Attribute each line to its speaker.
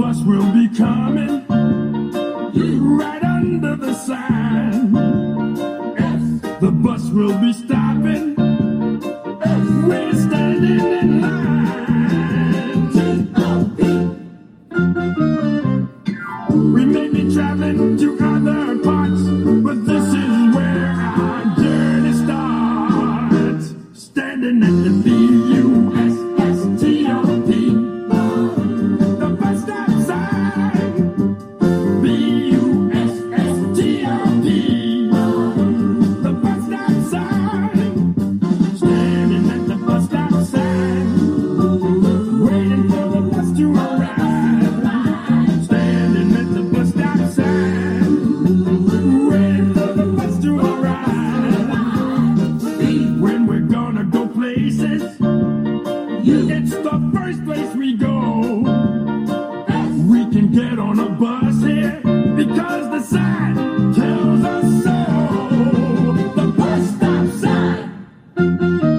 Speaker 1: bus will be coming right under the sign. If the bus will be stopping, if we're standing in line. We may be traveling to other parts, but this is where our journey starts. Standing at the field. the so. the bus stop sign.